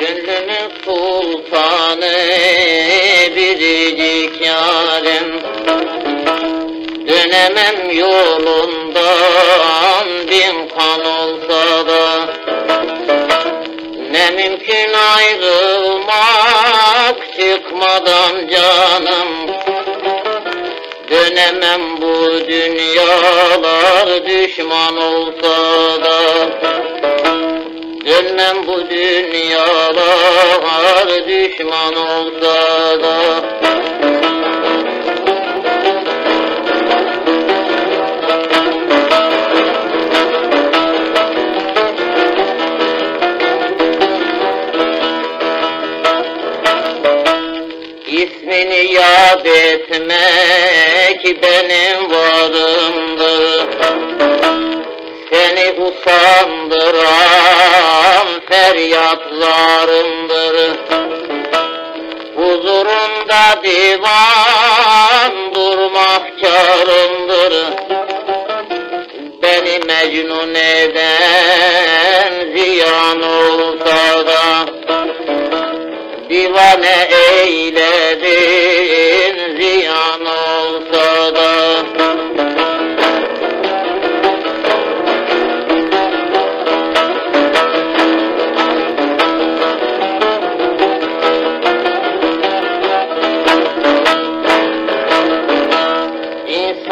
Gönlümün sultanı biricik yarim Dönemem yolundan mümkün ayrılmak çıkmadan canım. Dönemem bu dünyalar düşman olsa da. Dönmem bu dünyalar düşman olsa da İsmini yad etmek benim varımdır. Seni usandıran feryatlarımdır. Huzurunda divan durmak karımdır Beni mecnun eden ziyan olsa da Divane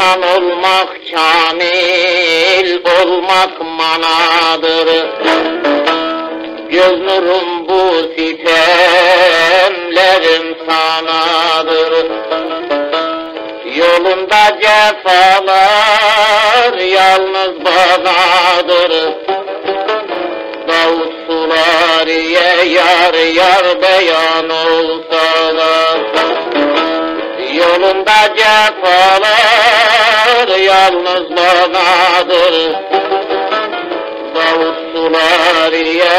İnsan olmak kamil olmak manadır. Göz nurum bu sitemlerim sanadır. Yolunda cefalar yalnız banadır. Davut sulariye yar yar beyan olsa da Yolunda cefalar yalnız banadır Davut sulariye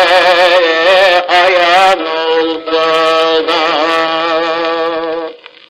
ayan